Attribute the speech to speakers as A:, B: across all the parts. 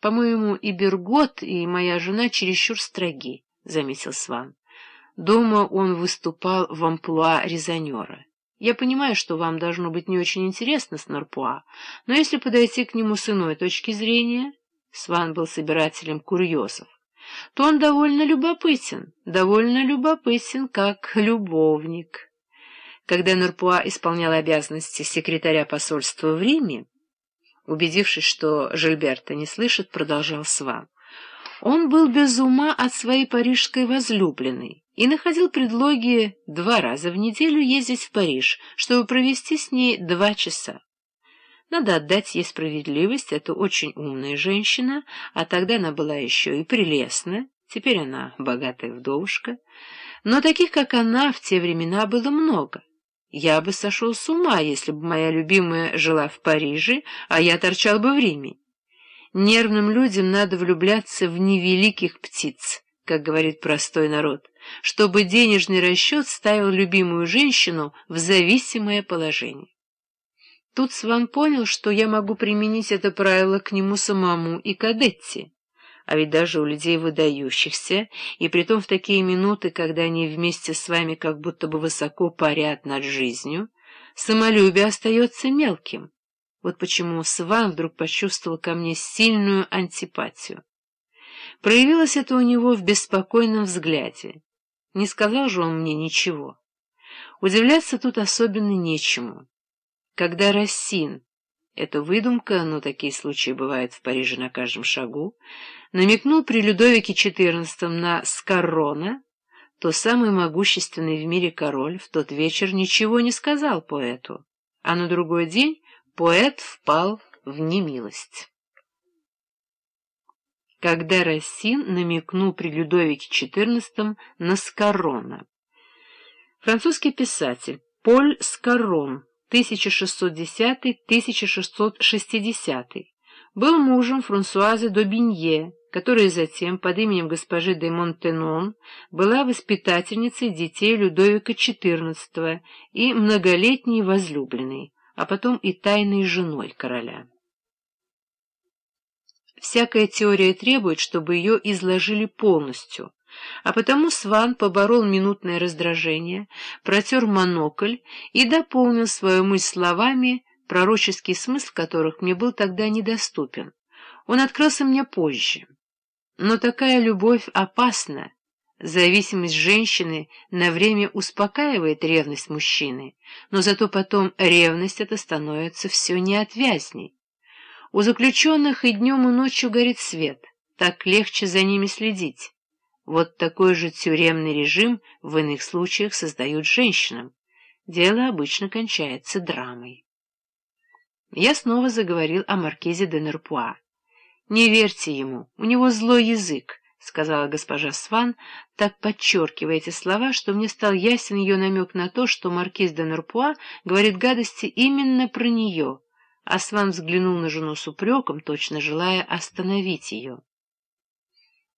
A: По-моему, и Бергот, и моя жена чересчур строги, — заметил Сван. Дома он выступал в амплуа резонера. Я понимаю, что вам должно быть не очень интересно с Норпуа, но если подойти к нему с иной точки зрения, Сван был собирателем курьезов, то он довольно любопытен, довольно любопытен, как любовник. Когда Норпуа исполнял обязанности секретаря посольства в Риме, убедившись, что Жильберта не слышит, продолжал Сван. Он был без ума от своей парижской возлюбленной и находил предлоги два раза в неделю ездить в Париж, чтобы провести с ней два часа. Надо отдать ей справедливость, это очень умная женщина, а тогда она была еще и прелестна, теперь она богатая вдовушка. Но таких, как она, в те времена было много. Я бы сошел с ума, если бы моя любимая жила в Париже, а я торчал бы в Риме. Нервным людям надо влюбляться в невеликих птиц, как говорит простой народ, чтобы денежный расчет ставил любимую женщину в зависимое положение. Тут Сван понял, что я могу применить это правило к нему самому и к Адетте. А ведь даже у людей выдающихся, и притом в такие минуты, когда они вместе с вами как будто бы высоко парят над жизнью, самолюбие остается мелким. Вот почему Сван вдруг почувствовал ко мне сильную антипатию. Проявилось это у него в беспокойном взгляде. Не сказал же он мне ничего. Удивляться тут особенно нечему. Когда Рассин, эта выдумка, но такие случаи бывают в Париже на каждом шагу, намекнул при Людовике XIV на Скаррона, то самый могущественный в мире король в тот вечер ничего не сказал поэту, а на другой день поэт впал в немилость. Когда Рассин намекнул при Людовике XIV на Скаррона. Французский писатель Поль Скаррон 1610-1660, был мужем Франсуазы Добинье, которая затем под именем госпожи де Монтенон была воспитательницей детей Людовика XIV и многолетней возлюбленной, а потом и тайной женой короля. Всякая теория требует, чтобы ее изложили полностью, а потому Сван поборол минутное раздражение, протер монокль и дополнил свою мысль словами, пророческий смысл которых мне был тогда недоступен. Он открылся мне позже. Но такая любовь опасна. Зависимость женщины на время успокаивает ревность мужчины, но зато потом ревность эта становится все неотвязней. У заключенных и днем, и ночью горит свет, так легче за ними следить. Вот такой же тюремный режим в иных случаях создают женщинам. Дело обычно кончается драмой. Я снова заговорил о маркизе де Нерпуа. «Не верьте ему, у него злой язык», — сказала госпожа Сван, так подчеркивая эти слова, что мне стал ясен ее намек на то, что маркиз де Нерпуа говорит гадости именно про нее, а Сван взглянул на жену с упреком, точно желая остановить ее.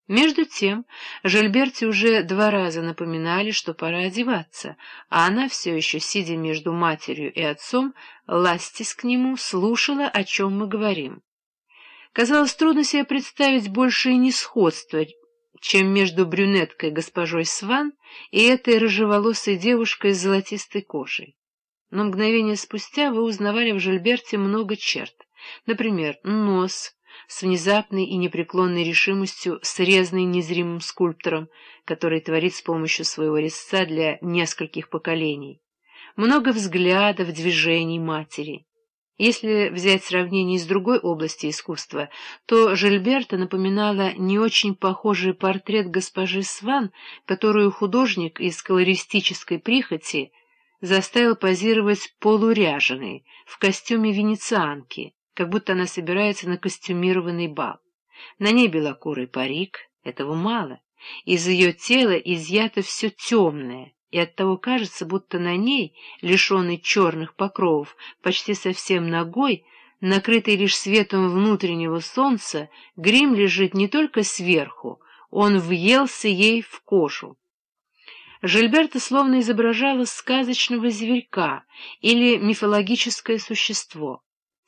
A: Между тем Жильберте уже два раза напоминали, что пора одеваться, а она все еще, сидя между матерью и отцом, ластясь к нему, слушала, о чем мы говорим. Казалось, трудно себе представить большее несходство, чем между брюнеткой госпожой Сван и этой рыжеволосой девушкой с золотистой кожей. Но мгновение спустя вы узнавали в Жильберте много черт. Например, нос, с внезапной и непреклонной решимостью, срезанный незримым скульптором, который творит с помощью своего резца для нескольких поколений. Много взглядов, движений матери. Если взять сравнение с другой области искусства, то Жильберта напоминала не очень похожий портрет госпожи Сван, которую художник из колористической прихоти заставил позировать полуряженой в костюме венецианки, как будто она собирается на костюмированный бал. На ней белокурый парик, этого мало. Из ее тела изъято все темное, и оттого кажется, будто на ней, лишенной черных покровов, почти совсем ногой, накрытый лишь светом внутреннего солнца, грим лежит не только сверху, он въелся ей в кожу. Жильберта словно изображала сказочного зверька или мифологическое существо.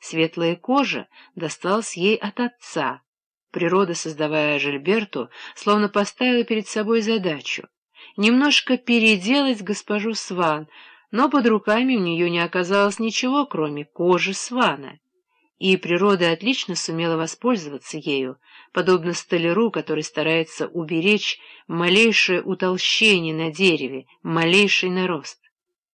A: Светлая кожа досталась ей от отца, Природа, создавая Жильберту, словно поставила перед собой задачу — немножко переделать госпожу Сван, но под руками у нее не оказалось ничего, кроме кожи свана. И природа отлично сумела воспользоваться ею, подобно столяру, который старается уберечь малейшее утолщение на дереве, малейший нарост.